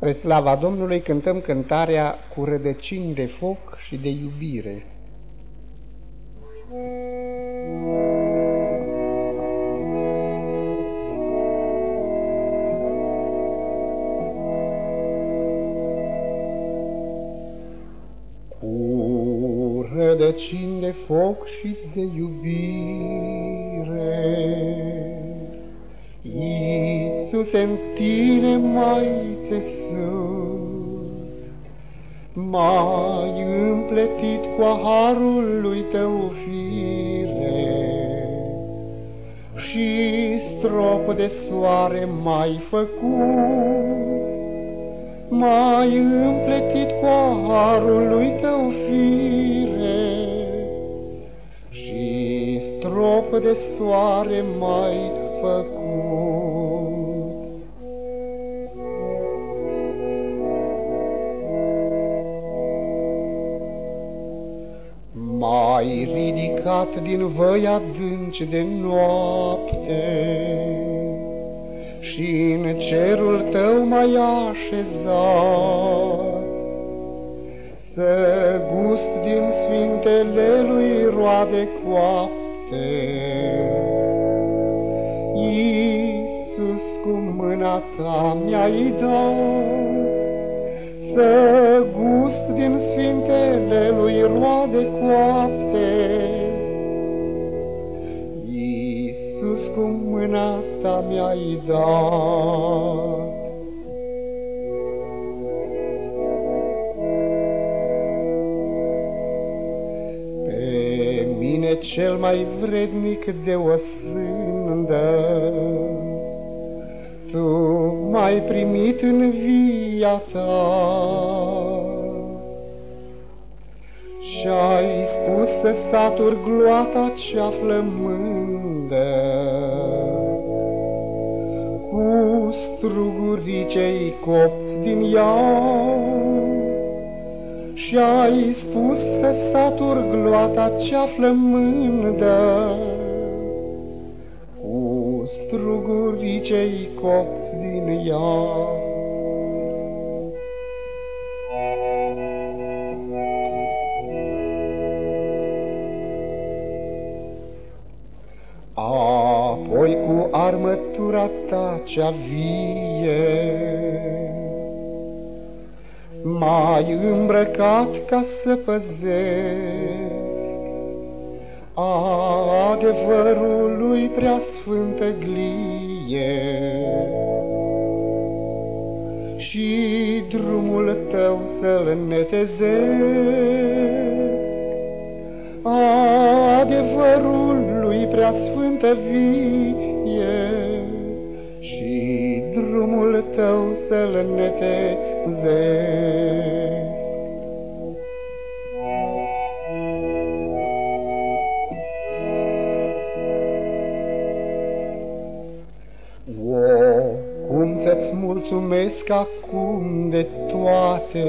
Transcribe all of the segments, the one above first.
Spre slava Domnului cântăm cântarea cu rădăcini de foc și de iubire. Cu rădăcini de foc și de iubire Iisuse, în tine mai țesut, mai împletit cu harul lui tău fire, și strop de soare mai făcut, mai împletit cu harul lui tău fire, și strop de soare mai făcut. Mai ridicat din văi adânci de noapte și în cerul tău mai așezat, să gust din sfintele lui roade coapte. Iisus, cu mâna ta mi-ai dat, să gust din sfintele lui roade coapte. Iisus, cu mâna ta mi-ai dat. Pe mine cel mai vrednic de o sândă, Tu m-ai primit în via ta. Și-ai spus să satur gloata cea flămândă, Cu strugurii cei copți din ea. Și-ai spus să satur gloata cea flămândă, Cu strugurii cei copți din ea. Apoi cu armătura ta cea vie, M-ai îmbrăcat ca să păzesc adevărul lui prea sfântă glie. Și drumul tău să-l netezesc, adevărul lui prea sfântă vie. Și drumul tău să-l netezesc. Cum să-ți mulțumesc acum de toate,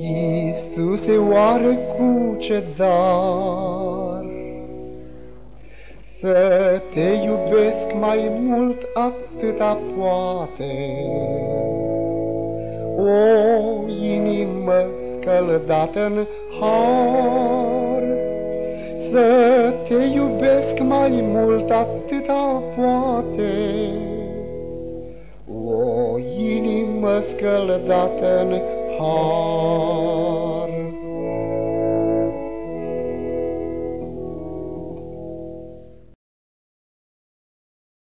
Iisuse, oare cu ce dar? Să te iubesc mai mult atâta poate. O inimă scăldată în har, Să te iubesc mai mult atâta poate. O inimă scăldată în har.